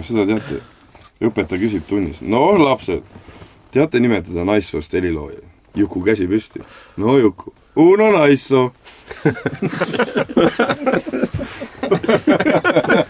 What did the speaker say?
kas seda teate? õpetaja küsib tunnis, no lapsed, teate nimetada naissoost helilooja? Juku käsi püsti. no Juku, uno naisso